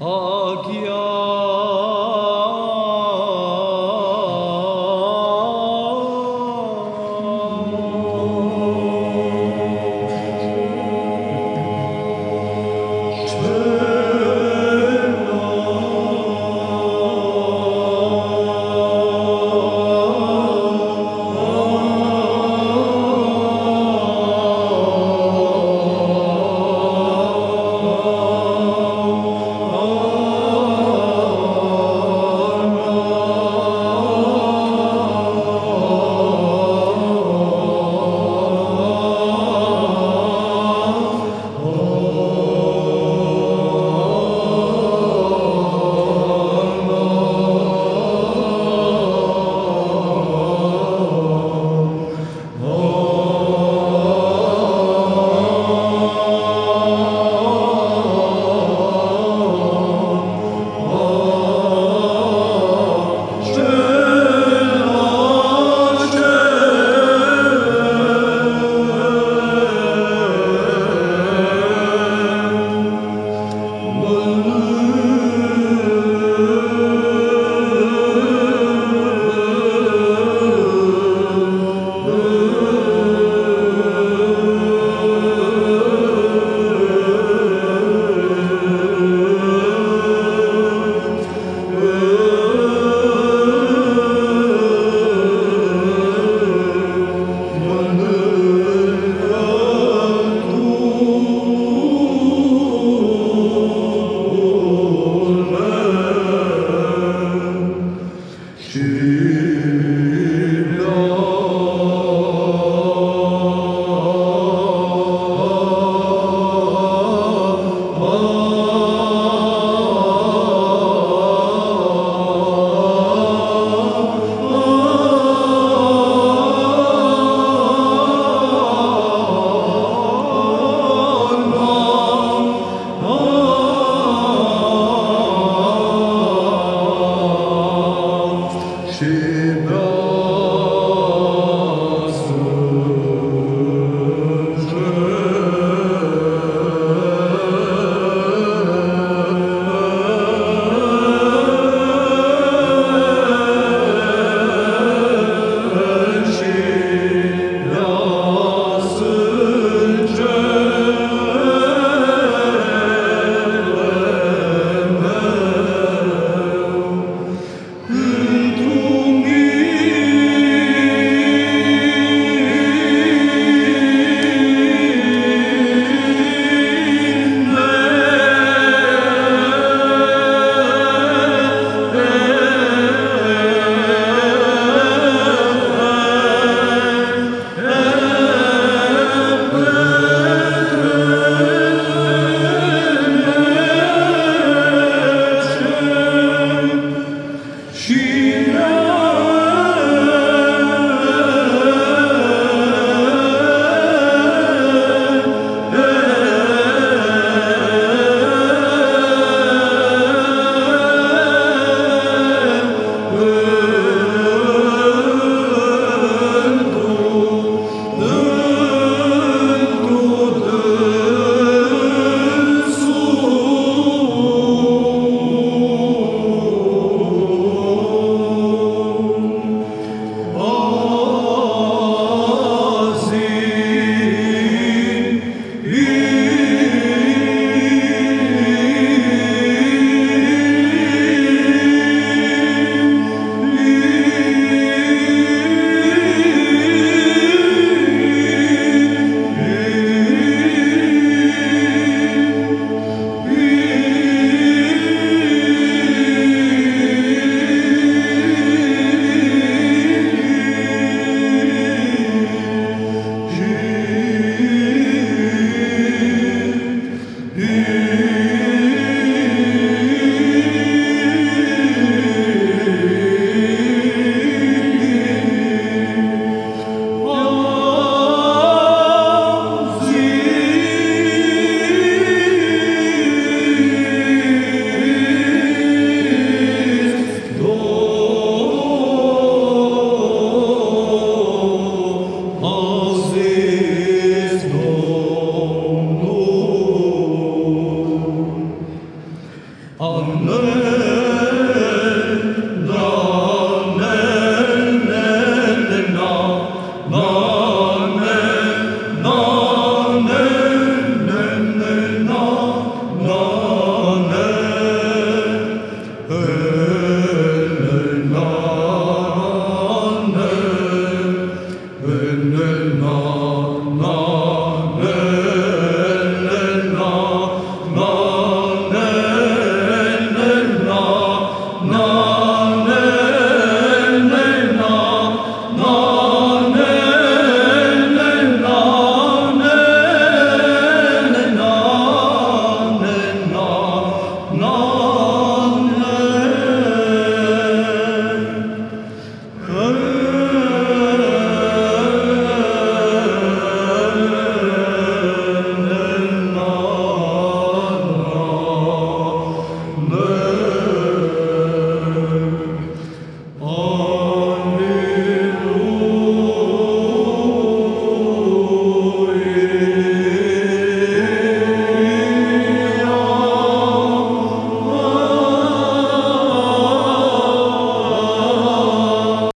Agia.